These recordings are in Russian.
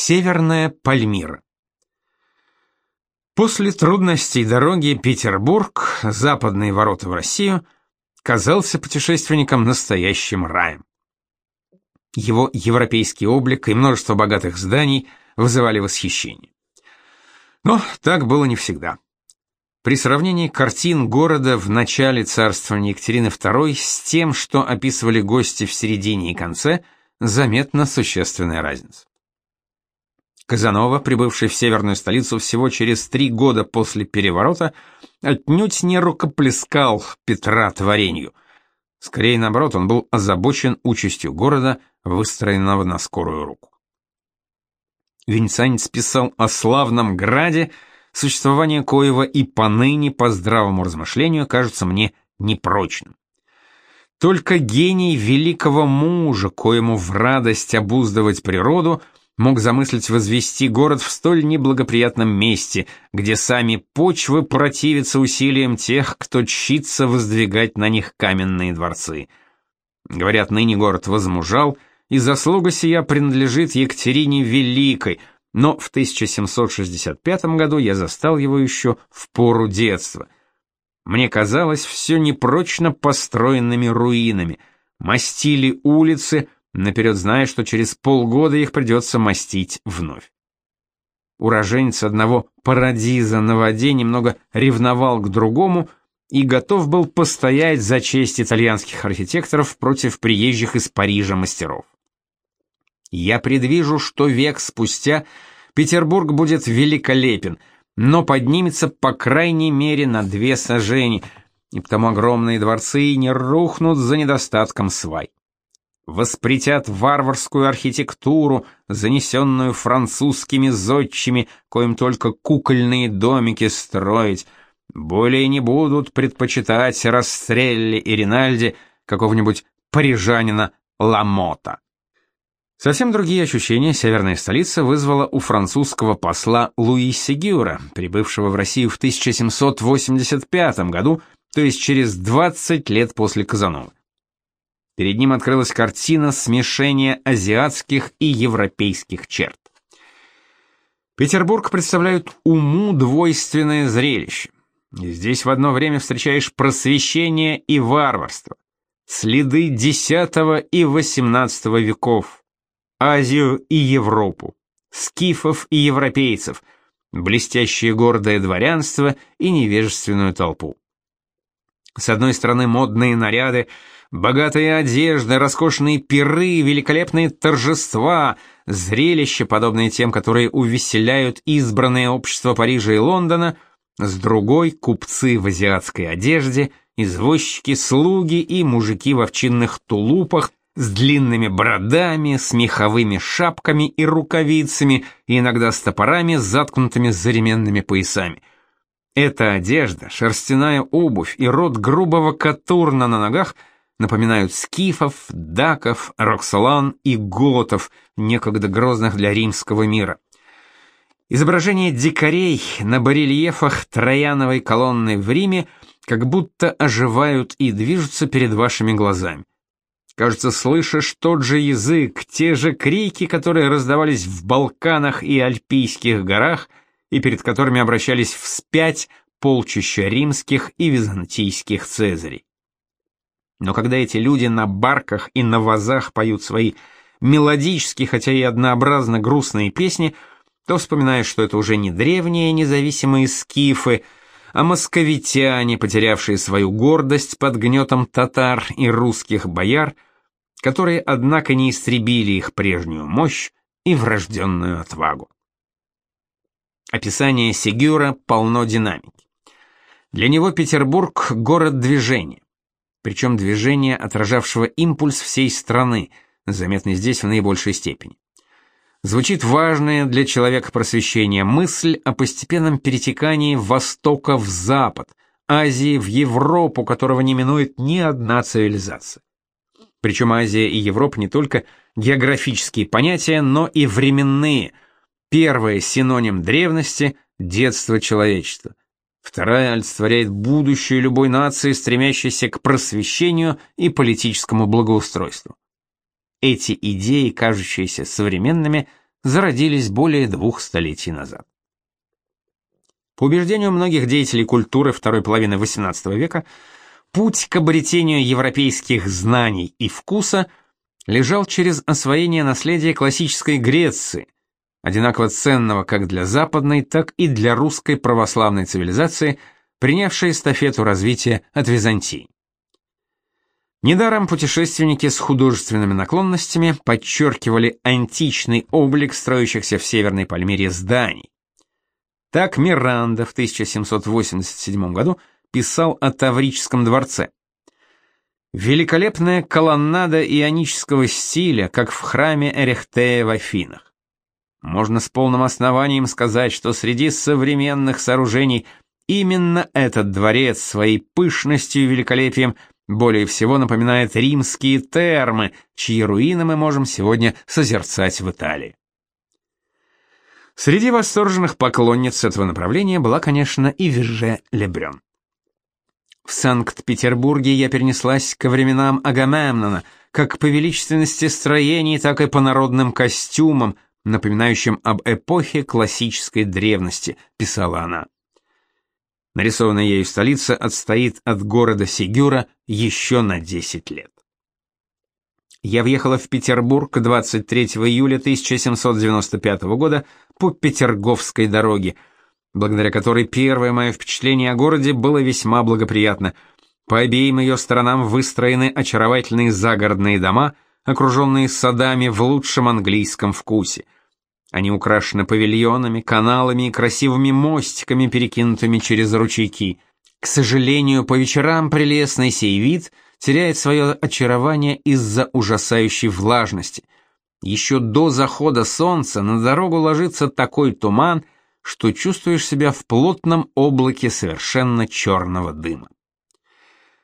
Северная Пальмира. После трудностей дороги Петербург, западные ворота в Россию, казался путешественникам настоящим раем. Его европейский облик и множество богатых зданий вызывали восхищение. Но так было не всегда. При сравнении картин города в начале царствования Екатерины II с тем, что описывали гости в середине и конце, заметна существенная разница. Казанова, прибывший в северную столицу всего через три года после переворота, отнюдь не рукоплескал Петра творению. Скорее, наоборот, он был озабочен участью города, выстроенного на скорую руку. Венецианец писал о славном граде, существование коего и поныне по здравому размышлению кажется мне непрочным. Только гений великого мужа, коему в радость обуздывать природу – мог замыслить возвести город в столь неблагоприятном месте, где сами почвы противятся усилиям тех, кто чится воздвигать на них каменные дворцы. Говорят, ныне город возмужал, и заслуга сия принадлежит Екатерине Великой, но в 1765 году я застал его еще в пору детства. Мне казалось все непрочно построенными руинами, мастили улицы — наперед зная, что через полгода их придется мастить вновь. Уроженец одного парадиза на воде немного ревновал к другому и готов был постоять за честь итальянских архитекторов против приезжих из Парижа мастеров. Я предвижу, что век спустя Петербург будет великолепен, но поднимется по крайней мере на две сажени, и потому огромные дворцы не рухнут за недостатком свай воспретят варварскую архитектуру, занесенную французскими зодчими, коим только кукольные домики строить, более не будут предпочитать Растрелли и Ринальди какого-нибудь парижанина Ламота. Совсем другие ощущения северная столица вызвала у французского посла Луи Сегюра, прибывшего в Россию в 1785 году, то есть через 20 лет после Казанова. Перед ним открылась картина смешения азиатских и европейских черт. Петербург представляет уму двойственное зрелище. Здесь в одно время встречаешь просвещение и варварство, следы X и XVIII веков, Азию и Европу, скифов и европейцев, блестящее гордое дворянство и невежественную толпу. С одной стороны модные наряды, Богатые одежды, роскошные пиры, великолепные торжества, зрелища, подобные тем, которые увеселяют избранное общество Парижа и Лондона, с другой — купцы в азиатской одежде, извозчики, слуги и мужики в овчинных тулупах, с длинными бородами, с меховыми шапками и рукавицами, и иногда с топорами, заткнутыми за ременными поясами. Эта одежда, шерстяная обувь и рот грубого катурна на ногах — напоминают скифов, даков, роксолан и готов, некогда грозных для римского мира. Изображения дикарей на барельефах Трояновой колонны в Риме как будто оживают и движутся перед вашими глазами. Кажется, слышишь тот же язык, те же крики, которые раздавались в Балканах и Альпийских горах, и перед которыми обращались вспять полчища римских и византийских цезарей. Но когда эти люди на барках и на вазах поют свои мелодические, хотя и однообразно грустные песни, то вспоминаешь, что это уже не древние независимые скифы, а московитяне, потерявшие свою гордость под гнетом татар и русских бояр, которые, однако, не истребили их прежнюю мощь и врожденную отвагу. Описание Сегюра полно динамики. Для него Петербург — город движения причем движение, отражавшего импульс всей страны, заметный здесь в наибольшей степени. Звучит важная для человека просвещения мысль о постепенном перетекании Востока в Запад, Азии в Европу, которого не минует ни одна цивилизация. Причем Азия и Европа не только географические понятия, но и временные. Первое синоним древности – детство человечества – Вторая олицетворяет будущее любой нации, стремящейся к просвещению и политическому благоустройству. Эти идеи, кажущиеся современными, зародились более двух столетий назад. По убеждению многих деятелей культуры второй половины XVIII века, путь к обретению европейских знаний и вкуса лежал через освоение наследия классической Греции, одинаково ценного как для западной, так и для русской православной цивилизации, принявшей эстафету развития от Византии. Недаром путешественники с художественными наклонностями подчеркивали античный облик строящихся в Северной Пальмире зданий. Так Миранда в 1787 году писал о Таврическом дворце. Великолепная колоннада ионического стиля, как в храме Эрехтея в Афинах. Можно с полным основанием сказать, что среди современных сооружений именно этот дворец своей пышностью и великолепием более всего напоминает римские термы, чьи руины мы можем сегодня созерцать в Италии. Среди восторженных поклонниц этого направления была, конечно, и Вирже Лебрен. В Санкт-Петербурге я перенеслась ко временам Агамемнона, как по величественности строений, так и по народным костюмам, напоминающим об эпохе классической древности, писала она. Нарисованная ею столица отстоит от города Сигюра еще на 10 лет. Я въехала в Петербург 23 июля 1795 года по Петерговской дороге, благодаря которой первое мое впечатление о городе было весьма благоприятно. По обеим ее сторонам выстроены очаровательные загородные дома, окруженные садами в лучшем английском вкусе – они украшены павильонами, каналами и красивыми мостиками, перекинутыми через ручейки. К сожалению, по вечерам прелестный сей вид теряет свое очарование из-за ужасающей влажности. Еще до захода солнца на дорогу ложится такой туман, что чувствуешь себя в плотном облаке совершенно черного дыма.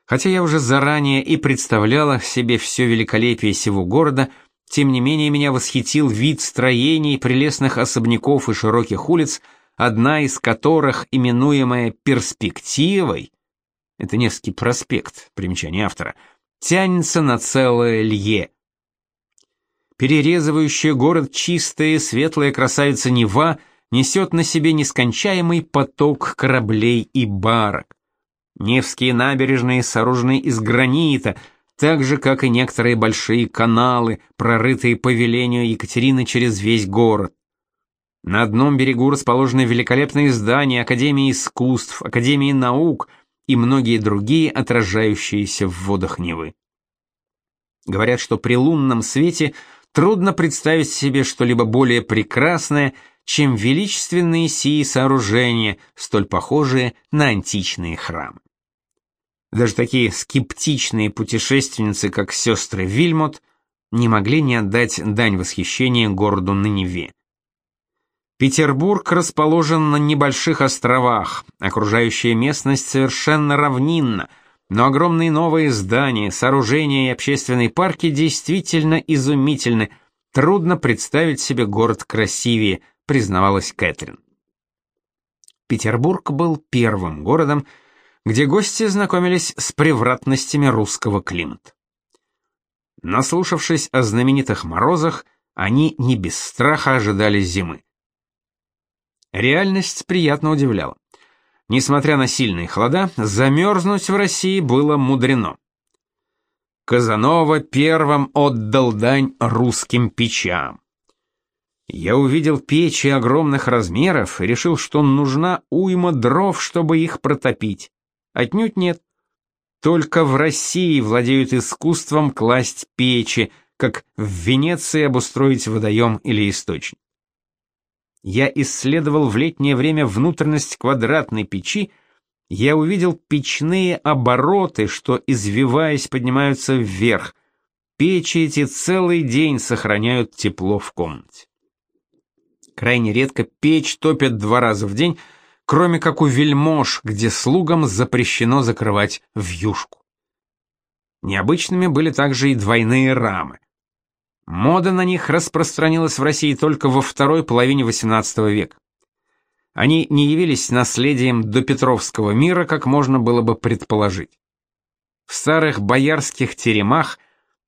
Хотя я уже заранее и представляла себе все великолепие сего города – тем не менее меня восхитил вид строений, прелестных особняков и широких улиц, одна из которых, именуемая перспективой, это Невский проспект, примечание автора, тянется на целое лье. Перерезывающая город чистая светлая красавица Нева несет на себе нескончаемый поток кораблей и барок. Невские набережные сооружены из гранита – так же, как и некоторые большие каналы, прорытые по велению Екатерины через весь город. На одном берегу расположены великолепные здания Академии искусств, Академии наук и многие другие, отражающиеся в водах Невы. Говорят, что при лунном свете трудно представить себе что-либо более прекрасное, чем величественные сии сооружения, столь похожие на античные храмы. Даже такие скептичные путешественницы, как сестры Вильмот, не могли не отдать дань восхищения городу на Неве. Петербург расположен на небольших островах, окружающая местность совершенно равнинна, но огромные новые здания, сооружения и общественные парки действительно изумительны. Трудно представить себе город красивее, признавалась Кэтрин. Петербург был первым городом, где гости знакомились с превратностями русского климата. Наслушавшись о знаменитых морозах, они не без страха ожидали зимы. Реальность приятно удивляла. Несмотря на сильные холода, замерзнуть в России было мудрено. Казанова первым отдал дань русским печам. Я увидел печи огромных размеров и решил, что нужна уйма дров, чтобы их протопить. Отнюдь нет. Только в России владеют искусством класть печи, как в Венеции обустроить водоем или источник. Я исследовал в летнее время внутренность квадратной печи, я увидел печные обороты, что, извиваясь, поднимаются вверх. Печи эти целый день сохраняют тепло в комнате. Крайне редко печь топят два раза в день, кроме как у вельмож, где слугам запрещено закрывать вьюшку. Необычными были также и двойные рамы. Мода на них распространилась в России только во второй половине XVIII века. Они не явились наследием допетровского мира, как можно было бы предположить. В старых боярских теремах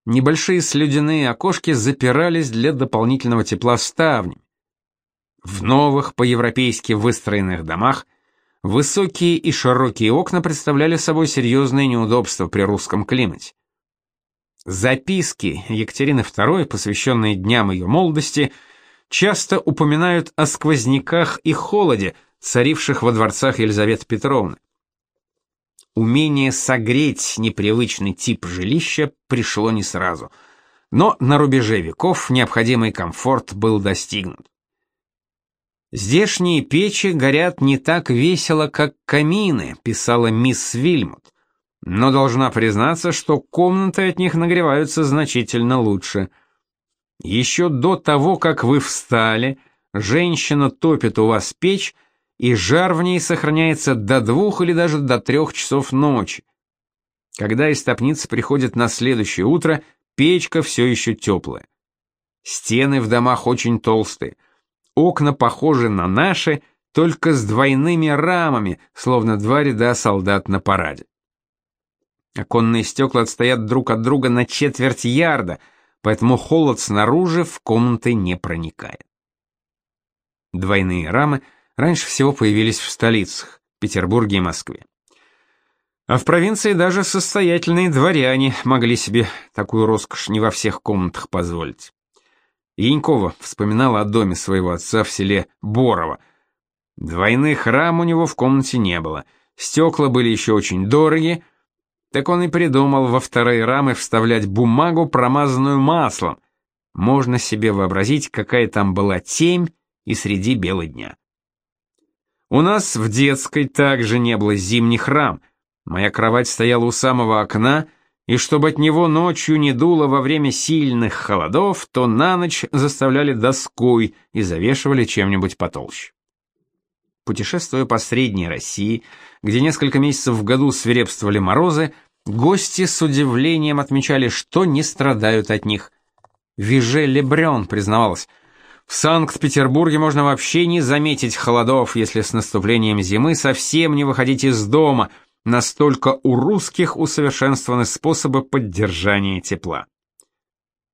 небольшие слюдяные окошки запирались для дополнительного тепла ставнями. В новых по-европейски выстроенных домах высокие и широкие окна представляли собой серьезные неудобства при русском климате. Записки Екатерины II, посвященные дням ее молодости, часто упоминают о сквозняках и холоде, царивших во дворцах Елизаветы Петровны. Умение согреть непривычный тип жилища пришло не сразу, но на рубеже веков необходимый комфорт был достигнут. «Здешние печи горят не так весело, как камины», — писала мисс Вильмут, «но должна признаться, что комнаты от них нагреваются значительно лучше. Еще до того, как вы встали, женщина топит у вас печь, и жар в ней сохраняется до двух или даже до трех часов ночи. Когда истопница приходит на следующее утро, печка все еще теплая. Стены в домах очень толстые. Окна похожи на наши, только с двойными рамами, словно два ряда солдат на параде. Оконные стекла отстоят друг от друга на четверть ярда, поэтому холод снаружи в комнаты не проникает. Двойные рамы — раньше всего появились в столицах, Петербурге и Москве. А в провинции даже состоятельные дворяне могли себе такую роскошь не во всех комнатах позволить. Янькова вспоминала о доме своего отца в селе Борово. Двойных рам у него в комнате не было, стекла были еще очень дорогие, так он и придумал во вторые рамы вставлять бумагу, промазанную маслом. Можно себе вообразить, какая там была темь и среди бела дня. У нас в детской также не было зимних рам. Моя кровать стояла у самого окна, и чтобы от него ночью не дуло во время сильных холодов, то на ночь заставляли доской и завешивали чем-нибудь потолще. Путешествуя по Средней России, где несколько месяцев в году свирепствовали морозы, гости с удивлением отмечали, что не страдают от них. Виже Лебрен признавалась – в Санкт-Петербурге можно вообще не заметить холодов, если с наступлением зимы совсем не выходить из дома, настолько у русских усовершенствованы способы поддержания тепла.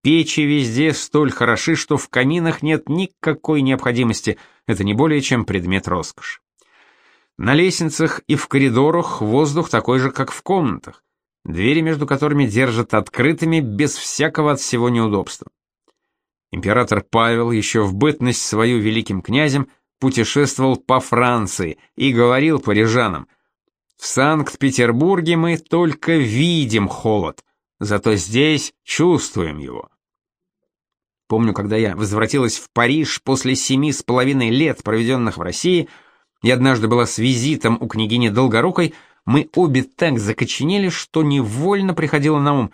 Печи везде столь хороши, что в каминах нет никакой необходимости, это не более чем предмет роскоши. На лестницах и в коридорах воздух такой же, как в комнатах, двери между которыми держат открытыми без всякого от всего неудобства. Император Павел еще в бытность свою великим князем путешествовал по Франции и говорил парижанам, «В Санкт-Петербурге мы только видим холод, зато здесь чувствуем его». Помню, когда я возвратилась в Париж после семи с половиной лет, проведенных в России, и однажды была с визитом у княгини Долгорукой, мы обе так закоченели, что невольно приходило на ум,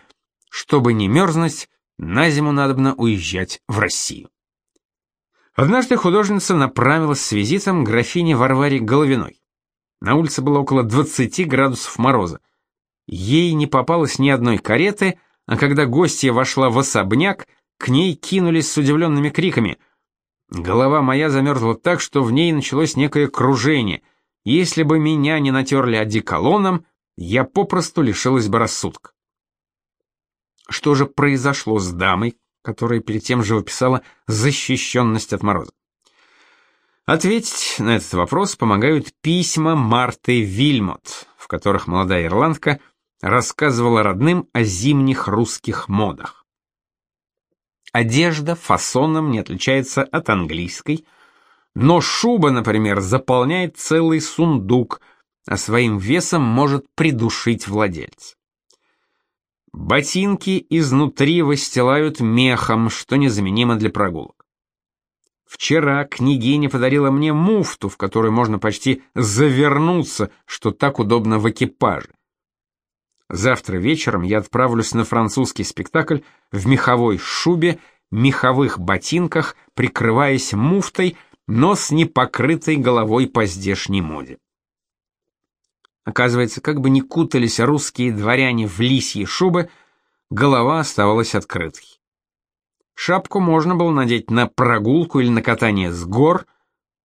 чтобы не мерзнуть, на зиму надобно уезжать в Россию. Однажды художница направилась с визитом к графине Варваре Головиной. На улице было около 20 градусов мороза. Ей не попалось ни одной кареты, а когда гостья вошла в особняк, к ней кинулись с удивленными криками. Голова моя замерзла так, что в ней началось некое кружение. Если бы меня не натерли одеколоном, я попросту лишилась бы рассудка. Что же произошло с дамой, которая перед тем же выписала защищенность от мороза? Ответить на этот вопрос помогают письма Марты Вильмот, в которых молодая ирландка рассказывала родным о зимних русских модах. Одежда фасоном не отличается от английской, но шуба, например, заполняет целый сундук, а своим весом может придушить владельца. Ботинки изнутри выстилают мехом, что незаменимо для прогулок. Вчера княгиня подарила мне муфту, в которой можно почти завернуться, что так удобно в экипаже. Завтра вечером я отправлюсь на французский спектакль в меховой шубе, меховых ботинках, прикрываясь муфтой, но с непокрытой головой по здешней моде. Оказывается, как бы ни кутались русские дворяне в лисьи шубы, голова оставалась открытой. Шапку можно было надеть на прогулку или на катание с гор,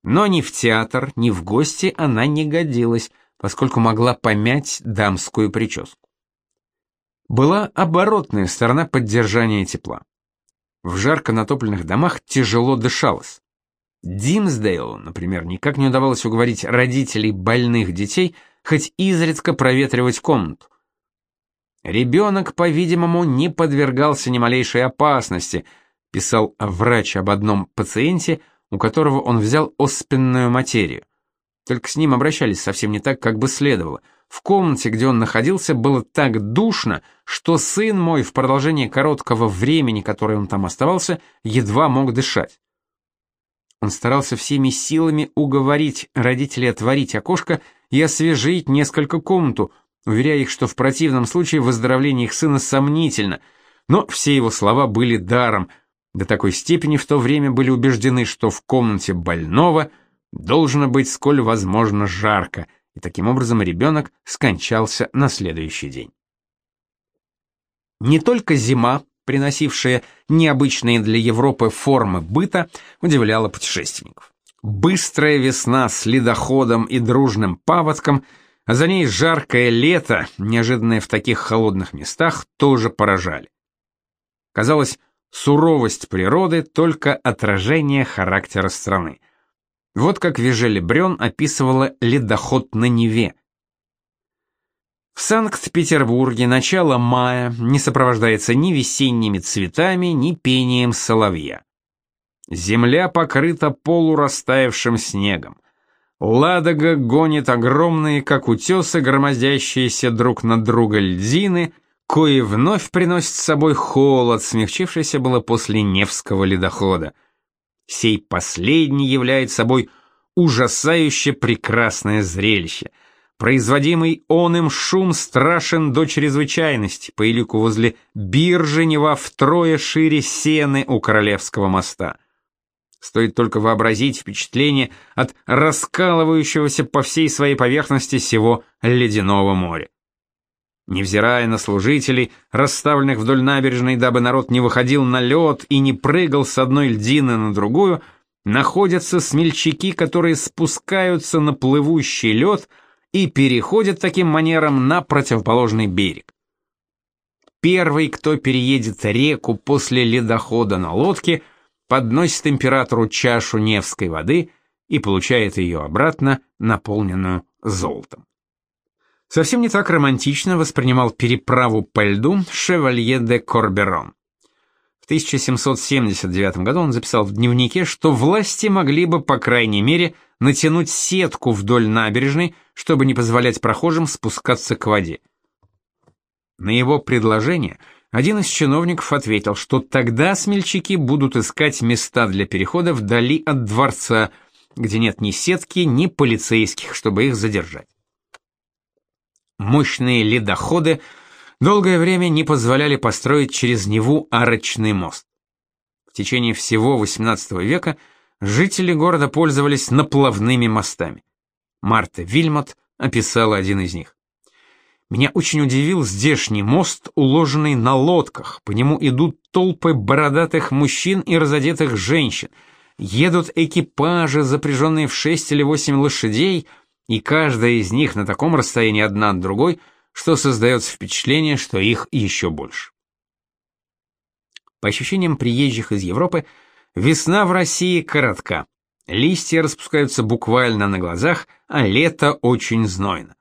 но ни в театр, ни в гости она не годилась, поскольку могла помять дамскую прическу. Была оборотная сторона поддержания тепла. В жарко натопленных домах тяжело дышалось. Димсдейлу, например, никак не удавалось уговорить родителей больных детей хоть изредка проветривать комнату. Ребенок, по-видимому, не подвергался ни малейшей опасности, писал врач об одном пациенте, у которого он взял оспенную материю. Только с ним обращались совсем не так, как бы следовало. В комнате, где он находился, было так душно, что сын мой в продолжении короткого времени, которое он там оставался, едва мог дышать. Он старался всеми силами уговорить родителей отворить окошко и освежить несколько комнату, уверяя их, что в противном случае выздоровление их сына сомнительно, но все его слова были даром, до такой степени в то время были убеждены, что в комнате больного должно быть сколь возможно жарко, и таким образом ребенок скончался на следующий день. Не только зима, приносившая необычные для Европы формы быта, удивляла путешественников. Быстрая весна с ледоходом и дружным паводком, а за ней жаркое лето, неожиданное в таких холодных местах, тоже поражали. Казалось, суровость природы только отражение характера страны. Вот как Вежели Брён описывала ледоход на Неве. В Санкт-Петербурге начало мая не сопровождается ни весенними цветами, ни пением соловья. Земля покрыта полурастаявшим снегом. Ладога гонит огромные, как утесы, громоздящиеся друг на друга льдины, кои вновь приносят с собой холод, смягчившийся было после Невского ледохода. Сей последний является собой ужасающе прекрасное зрелище. Производимый он им шум страшен до чрезвычайности, по илику возле биржи втрое шире сены у Королевского моста. Стоит только вообразить впечатление от раскалывающегося по всей своей поверхности всего ледяного моря. Невзирая на служителей, расставленных вдоль набережной, дабы народ не выходил на лед и не прыгал с одной льдины на другую, находятся смельчаки, которые спускаются на плывущий лед и переходят таким манером на противоположный берег. Первый, кто переедет реку после ледохода на лодке, подносит императору чашу Невской воды и получает ее обратно, наполненную золотом. Совсем не так романтично воспринимал переправу по льду Шевалье де Корберон. В 1779 году он записал в дневнике, что власти могли бы, по крайней мере, натянуть сетку вдоль набережной, чтобы не позволять прохожим спускаться к воде. На его предложение один из чиновников ответил, что тогда смельчаки будут искать места для перехода вдали от дворца, где нет ни сетки, ни полицейских, чтобы их задержать. Мощные ледоходы долгое время не позволяли построить через Неву арочный мост. В течение всего XVIII века жители города пользовались наплавными мостами. Марта Вильмот описала один из них. Меня очень удивил здешний мост, уложенный на лодках. По нему идут толпы бородатых мужчин и разодетых женщин. Едут экипажи, запряженные в шесть или восемь лошадей — и каждая из них на таком расстоянии одна от другой, что создается впечатление, что их еще больше. По ощущениям приезжих из Европы, весна в России коротка. Листья распускаются буквально на глазах, а лето очень знойно.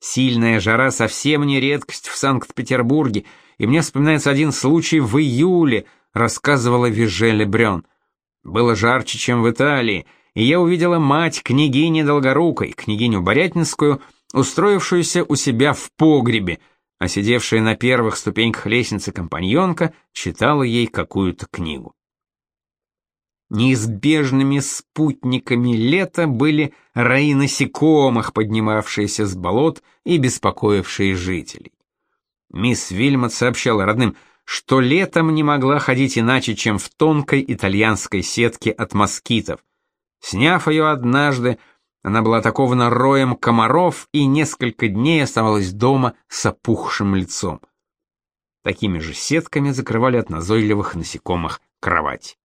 Сильная жара совсем не редкость в Санкт-Петербурге, и мне вспоминается один случай в июле, рассказывала Вижеле Брён. Было жарче, чем в Италии, и я увидела мать княгини Долгорукой, княгиню Борятинскую, устроившуюся у себя в погребе, а сидевшая на первых ступеньках лестницы компаньонка читала ей какую-то книгу. Неизбежными спутниками лета были раи насекомых, поднимавшиеся с болот и беспокоившие жителей. Мисс Вильмот сообщала родным, что летом не могла ходить иначе, чем в тонкой итальянской сетке от москитов, Сняв ее однажды, она была атакована роем комаров и несколько дней оставалась дома с опухшим лицом. Такими же сетками закрывали от назойливых насекомых кровать.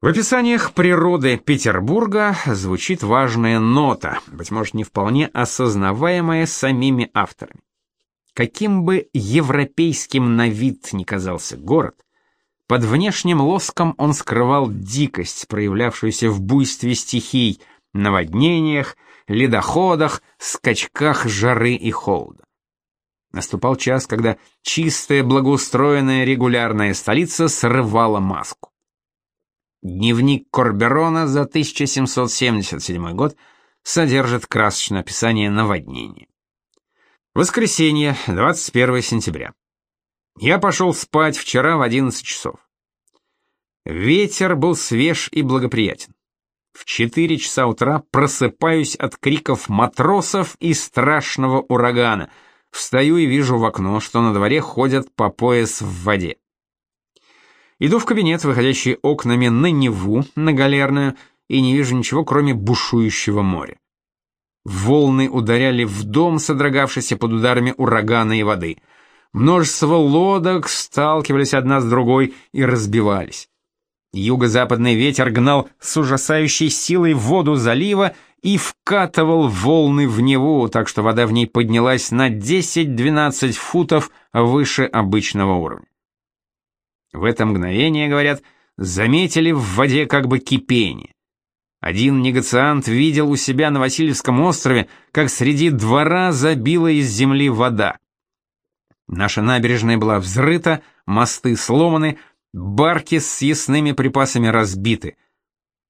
В описаниях природы Петербурга звучит важная нота, быть может, не вполне осознаваемая самими авторами. Каким бы европейским на вид ни казался город, под внешним лоском он скрывал дикость, проявлявшуюся в буйстве стихий, наводнениях, ледоходах, скачках жары и холода. Наступал час, когда чистая, благоустроенная, регулярная столица срывала маску. Дневник Корберона за 1777 год содержит красочное описание наводнения. Воскресенье, 21 сентября. Я пошел спать вчера в 11 часов. Ветер был свеж и благоприятен. В 4 часа утра просыпаюсь от криков матросов и страшного урагана. Встаю и вижу в окно, что на дворе ходят по пояс в воде. Иду в кабинет, выходящий окнами на Неву, на Галерную, и не вижу ничего, кроме бушующего моря. Волны ударяли в дом, содрогавшийся под ударами урагана и воды — Множество лодок сталкивались одна с другой и разбивались. Юго-западный ветер гнал с ужасающей силой воду залива и вкатывал волны в Неву, так что вода в ней поднялась на 10-12 футов выше обычного уровня. В это мгновение, говорят, заметили в воде как бы кипение. Один негациант видел у себя на Васильевском острове, как среди двора забила из земли вода. Наша набережная была взрыта, мосты сломаны, барки с съестными припасами разбиты.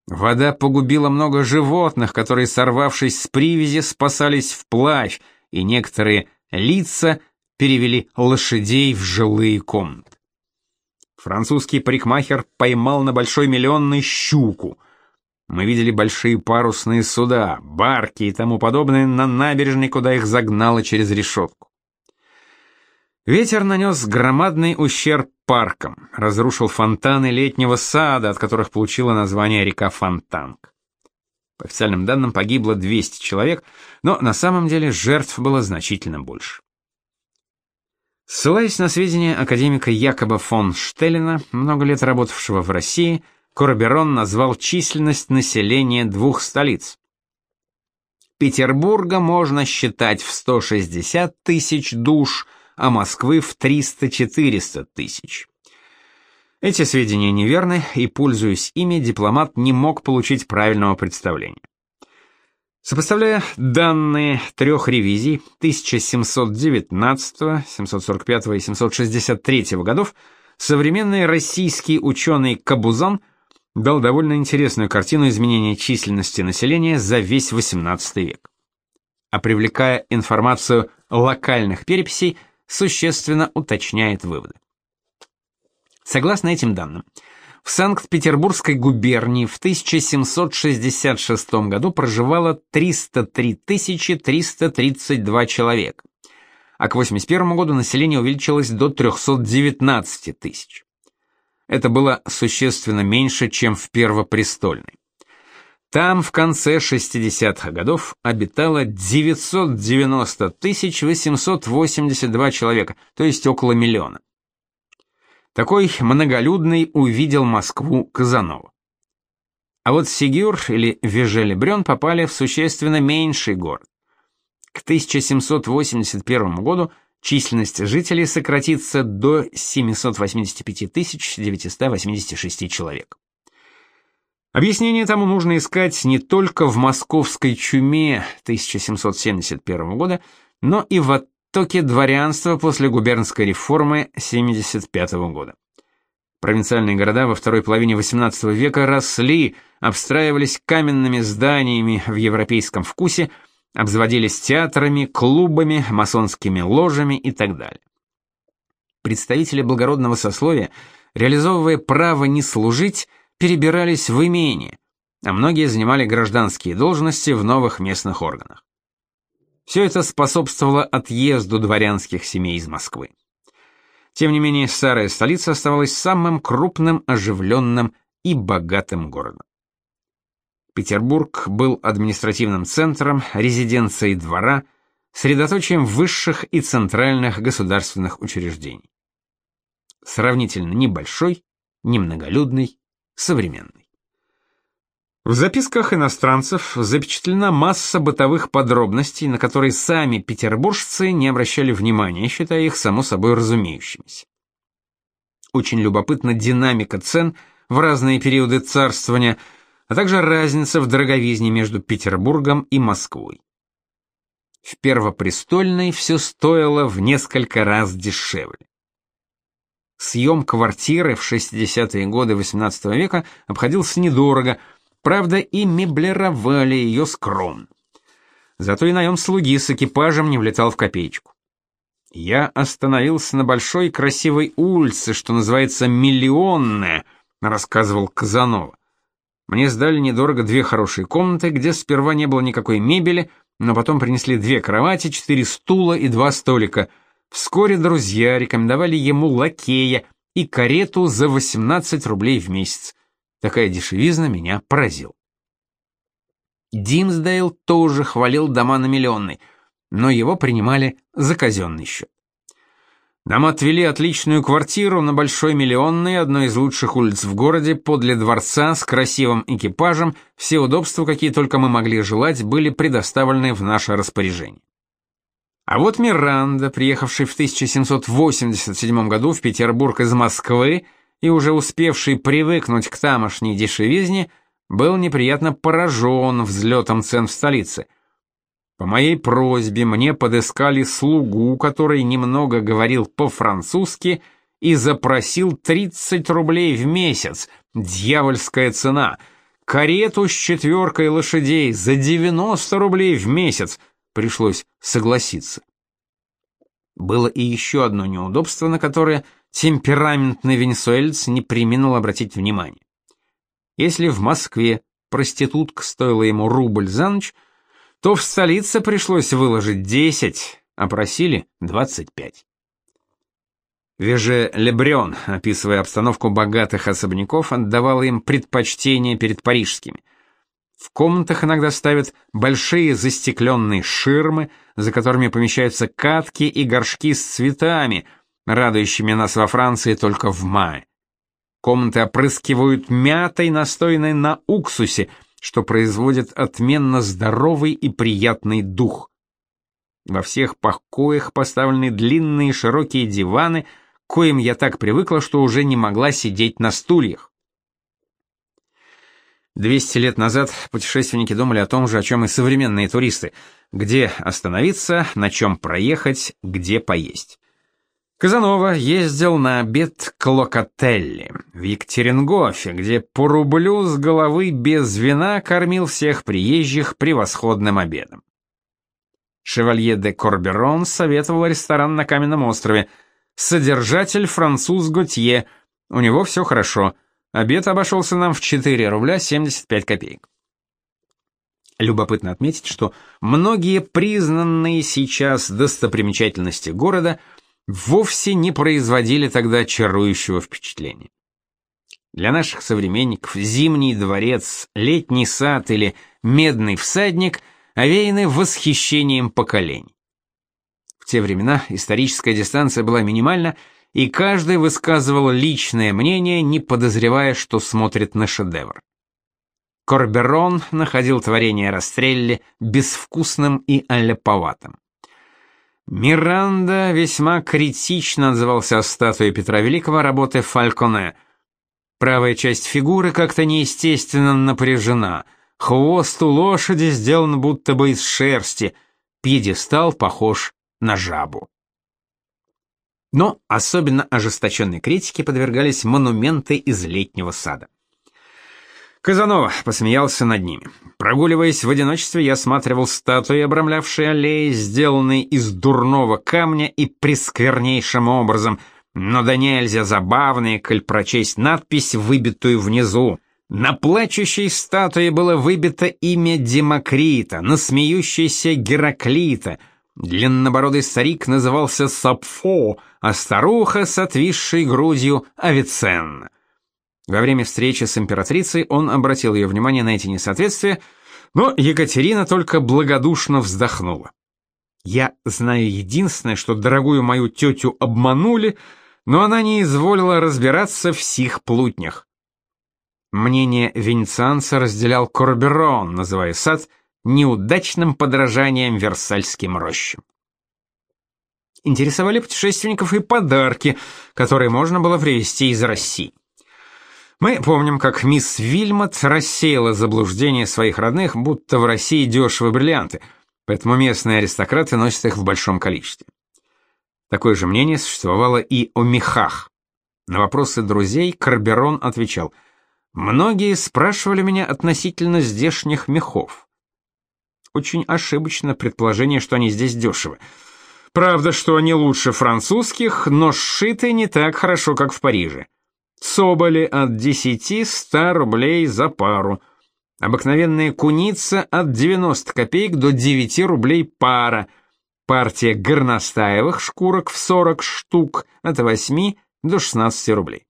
Вода погубила много животных, которые, сорвавшись с привязи, спасались вплавь, и некоторые лица перевели лошадей в жилые комнаты. Французский парикмахер поймал на большой миллионный щуку. Мы видели большие парусные суда, барки и тому подобное на набережной, куда их загнало через решетку. Ветер нанес громадный ущерб паркам, разрушил фонтаны летнего сада, от которых получила название река Фонтанг. По официальным данным погибло 200 человек, но на самом деле жертв было значительно больше. Ссылаясь на сведения академика Якоба фон Штеллина, много лет работавшего в России, Корберон назвал численность населения двух столиц. Петербурга можно считать в 160 тысяч душ – а Москвы в 300-400 тысяч. Эти сведения неверны, и, пользуясь ими, дипломат не мог получить правильного представления. Сопоставляя данные трех ревизий 1719, 745 и 763 годов, современный российский ученый Кабузан дал довольно интересную картину изменения численности населения за весь XVIII век. А привлекая информацию локальных переписей, существенно уточняет выводы. Согласно этим данным, в Санкт-Петербургской губернии в 1766 году проживало 303 332 человека, а к 81 году население увеличилось до 319 тысяч. Это было существенно меньше, чем в Первопрестольной. Там в конце 60-х годов обитало 990 882 человека, то есть около миллиона. Такой многолюдный увидел Москву Казанова. А вот Сигюр или Вежелебрён попали в существенно меньший город. К 1781 году численность жителей сократится до 785 986 человек. Объяснение тому нужно искать не только в московской чуме 1771 года, но и в оттоке дворянства после губернской реформы 75 года. Провинциальные города во второй половине XVIII века росли, обстраивались каменными зданиями в европейском вкусе, обзаводились театрами, клубами, масонскими ложами и так далее. Представители благородного сословия, реализовывая право не служить, перебирались в имение, а многие занимали гражданские должности в новых местных органах. Все это способствовало отъезду дворянских семей из Москвы. Тем не менее, старая столица оставалась самым крупным, оживленным и богатым городом. Петербург был административным центром, резиденцией двора, средоточием высших и центральных государственных учреждений. Сравнительно небольшой, немноголюдный, современный. В записках иностранцев запечатлена масса бытовых подробностей, на которые сами петербуржцы не обращали внимания, считая их само собой разумеющимися. Очень любопытна динамика цен в разные периоды царствования, а также разница в дороговизне между Петербургом и Москвой. В Первопрестольной все стоило в несколько раз дешевле. Съем квартиры в 60-е годы XVIII века обходился недорого – Правда, и меблировали ее скромно. Зато и наем слуги с экипажем не влетал в копеечку. Я остановился на большой красивой улице, что называется Миллионная, рассказывал Казанова. Мне сдали недорого две хорошие комнаты, где сперва не было никакой мебели, но потом принесли две кровати, четыре стула и два столика. Вскоре друзья рекомендовали ему лакея и карету за 18 рублей в месяц. Такая дешевизна меня поразила. Димсдейл тоже хвалил дома на миллионный, но его принимали за казенный счет. Нам отвели отличную квартиру на Большой Миллионной, одной из лучших улиц в городе, подле дворца, с красивым экипажем, все удобства, какие только мы могли желать, были предоставлены в наше распоряжение. А вот Миранда, приехавший в 1787 году в Петербург из Москвы, и уже успевший привыкнуть к тамошней дешевизне, был неприятно поражен взлетом цен в столице. По моей просьбе мне подыскали слугу, который немного говорил по-французски и запросил 30 рублей в месяц, дьявольская цена, карету с четверкой лошадей за 90 рублей в месяц, пришлось согласиться. Было и еще одно неудобство, на которое темпераментный венесуэльц не преминул обратить внимание. Если в Москве проститутка стоила ему рубль за ночь, то в столице пришлось выложить 10, а просили 25. Веже Лебрен, описывая обстановку богатых особняков, отдавал им предпочтение перед парижскими. В комнатах иногда ставят большие застекленные ширмы, за которыми помещаются катки и горшки с цветами – радующими нас во Франции только в мае. Комнаты опрыскивают мятой, настойной на уксусе, что производит отменно здоровый и приятный дух. Во всех покоях поставлены длинные широкие диваны, коим я так привыкла, что уже не могла сидеть на стульях. 200 лет назад путешественники думали о том же, о чем и современные туристы: где остановиться, на чем проехать, где поесть. Казанова ездил на обед к Локотелли в Екатерингофе, где по рублю с головы без вина кормил всех приезжих превосходным обедом. Шевалье де Корберон советовал ресторан на Каменном острове. Содержатель француз Готье. У него все хорошо. Обед обошелся нам в 4 рубля 75 копеек. Любопытно отметить, что многие признанные сейчас достопримечательности города – вовсе не производили тогда чарующего впечатления. Для наших современников Зимний дворец, Летний сад или Медный всадник овеяны восхищением поколений. В те времена историческая дистанция была минимальна, и каждый высказывал личное мнение, не подозревая, что смотрит на шедевр. Корберон находил творение Растрелли безвкусным и аляповатым. Миранда весьма критично отзывался о статуе Петра Великого работы Фальконе. Правая часть фигуры как-то неестественно напряжена. Хвост у лошади сделан будто бы из шерсти. Пьедестал похож на жабу. Но особенно ожесточенной критике подвергались монументы из летнего сада. Казанова посмеялся над ними. Прогуливаясь в одиночестве, я осматривал статуи, обрамлявшие аллеи, сделанные из дурного камня и пресквернейшим образом, но да нельзя забавные, коль прочесть надпись, выбитую внизу. На плачущей статуе было выбито имя Демокрита, на смеющейся Гераклита. Длиннобородый старик назывался Сапфо, а старуха с отвисшей грудью Авиценна. Во время встречи с императрицей он обратил ее внимание на эти несоответствия, но Екатерина только благодушно вздохнула. Я знаю единственное, что дорогую мою тетю обманули, но она не изволила разбираться в сих плутнях. Мнение венецианца разделял Корберон, называя сад неудачным подражанием Версальским рощам. Интересовали путешественников и подарки, которые можно было привезти из России. Мы помним, как мисс Вильмот рассеяла заблуждение своих родных, будто в России дешевы бриллианты, поэтому местные аристократы носят их в большом количестве. Такое же мнение существовало и о мехах. На вопросы друзей Карберон отвечал – Многие спрашивали меня относительно здешних мехов. Очень ошибочно предположение, что они здесь дешевы. Правда, что они лучше французских, но сшиты не так хорошо, как в Париже. Соболи от 10-100 рублей за пару. Обыкновенная куница от 90 копеек до 9 рублей пара. Партия горностаевых шкурок в 40 штук от 8 до 16 рублей.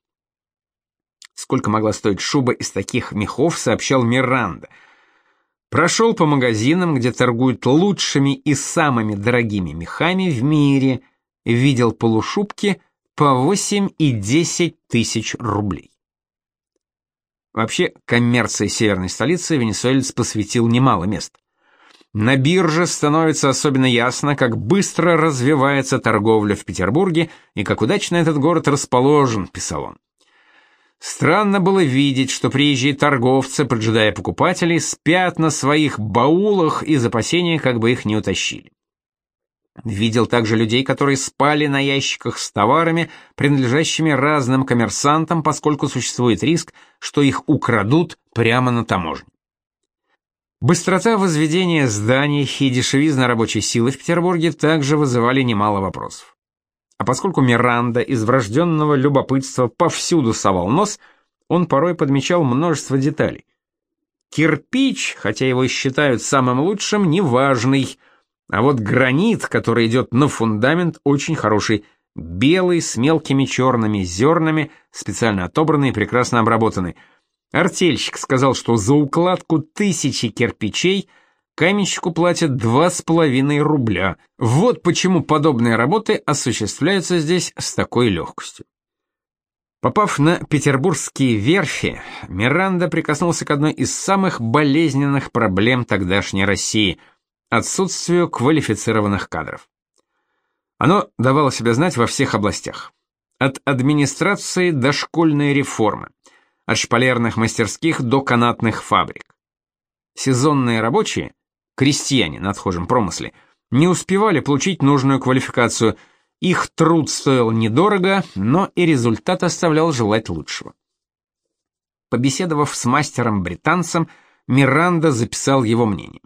Сколько могла стоить шуба из таких мехов, сообщал Миранда. Прошел по магазинам, где торгуют лучшими и самыми дорогими мехами в мире, видел полушубки по 8 и 10 тысяч рублей. Вообще, коммерции северной столицы венесуэльц посвятил немало мест. На бирже становится особенно ясно, как быстро развивается торговля в Петербурге и как удачно этот город расположен, писал он. Странно было видеть, что приезжие торговцы, поджидая покупателей, спят на своих баулах из опасения, как бы их не утащили. Видел также людей, которые спали на ящиках с товарами, принадлежащими разным коммерсантам, поскольку существует риск, что их украдут прямо на таможне. Быстрота возведения зданий и дешевизна рабочей силы в Петербурге также вызывали немало вопросов. А поскольку Миранда из врожденного любопытства повсюду совал нос, он порой подмечал множество деталей. Кирпич, хотя его считают самым лучшим, неважный, а вот гранит, который идет на фундамент, очень хороший, белый, с мелкими черными зернами, специально отобранный и прекрасно обработанный. Артельщик сказал, что за укладку тысячи кирпичей – каменщику платят два с половиной рубля. Вот почему подобные работы осуществляются здесь с такой легкостью. Попав на петербургские верфи, Миранда прикоснулся к одной из самых болезненных проблем тогдашней России – отсутствию квалифицированных кадров. Оно давало себя знать во всех областях. От администрации до школьной реформы, от шпалерных мастерских до канатных фабрик. Сезонные рабочие – крестьяне на отхожем промысле, не успевали получить нужную квалификацию. Их труд стоил недорого, но и результат оставлял желать лучшего. Побеседовав с мастером-британцем, Миранда записал его мнение.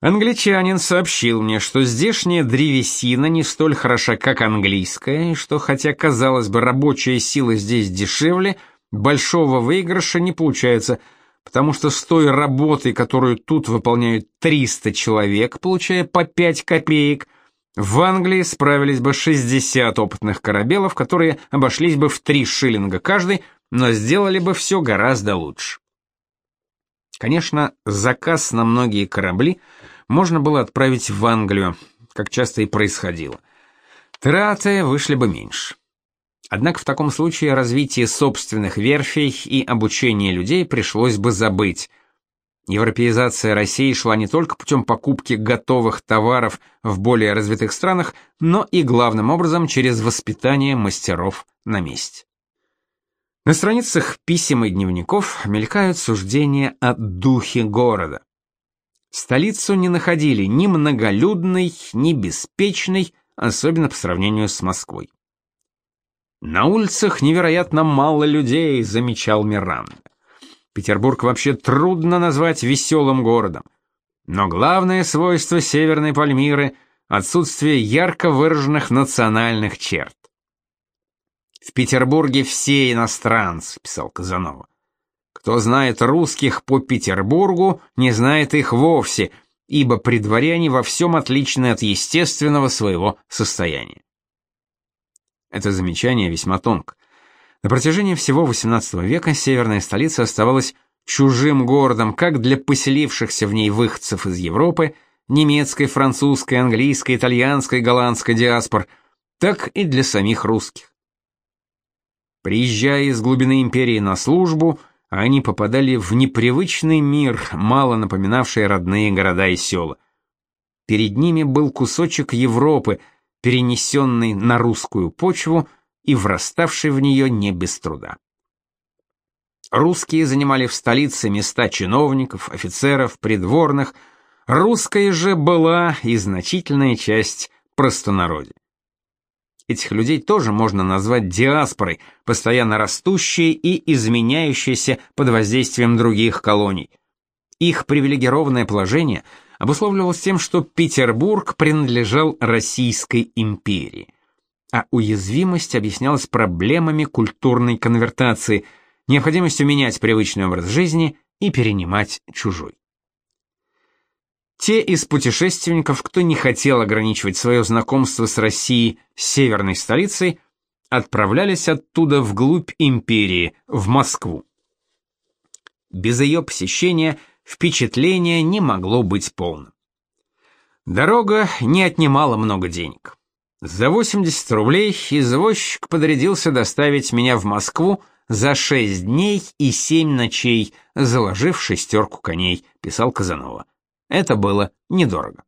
Англичанин сообщил мне, что здешняя древесина не столь хороша, как английская, и что хотя, казалось бы, рабочая сила здесь дешевле, большого выигрыша не получается – потому что с той работой, которую тут выполняют 300 человек, получая по 5 копеек, в Англии справились бы 60 опытных корабелов, которые обошлись бы в 3 шиллинга каждый, но сделали бы все гораздо лучше. Конечно, заказ на многие корабли можно было отправить в Англию, как часто и происходило. Траты вышли бы меньше. Однако в таком случае развитие собственных верфей и обучение людей пришлось бы забыть. Европеизация России шла не только путем покупки готовых товаров в более развитых странах, но и главным образом через воспитание мастеров на месте. На страницах писем и дневников мелькают суждения о духе города. Столицу не находили ни многолюдной, ни беспечной, особенно по сравнению с Москвой. На улицах невероятно мало людей, замечал Миранда. Петербург вообще трудно назвать веселым городом. Но главное свойство Северной Пальмиры – отсутствие ярко выраженных национальных черт. «В Петербурге все иностранцы», – писал Казанова. «Кто знает русских по Петербургу, не знает их вовсе, ибо при дворе они во всем отличны от естественного своего состояния». Это замечание весьма тонко. На протяжении всего XVIII века северная столица оставалась чужим городом как для поселившихся в ней выходцев из Европы, немецкой, французской, английской, итальянской, голландской диаспор, так и для самих русских. Приезжая из глубины империи на службу, они попадали в непривычный мир, мало напоминавший родные города и села. Перед ними был кусочек Европы, перенесенный на русскую почву и враставший в нее не без труда. Русские занимали в столице места чиновников, офицеров, придворных, русская же была и значительная часть простонародья. Этих людей тоже можно назвать диаспорой, постоянно растущей и изменяющейся под воздействием других колоний. Их привилегированное положение обусловливалось тем, что Петербург принадлежал Российской империи, а уязвимость объяснялась проблемами культурной конвертации, необходимостью менять привычный образ жизни и перенимать чужой. Те из путешественников, кто не хотел ограничивать свое знакомство с Россией северной столицей, отправлялись оттуда вглубь империи, в Москву. Без ее посещения впечатление не могло быть полным. Дорога не отнимала много денег. За 80 рублей извозчик подрядился доставить меня в Москву за 6 дней и 7 ночей, заложив шестерку коней, писал Казанова. Это было недорого.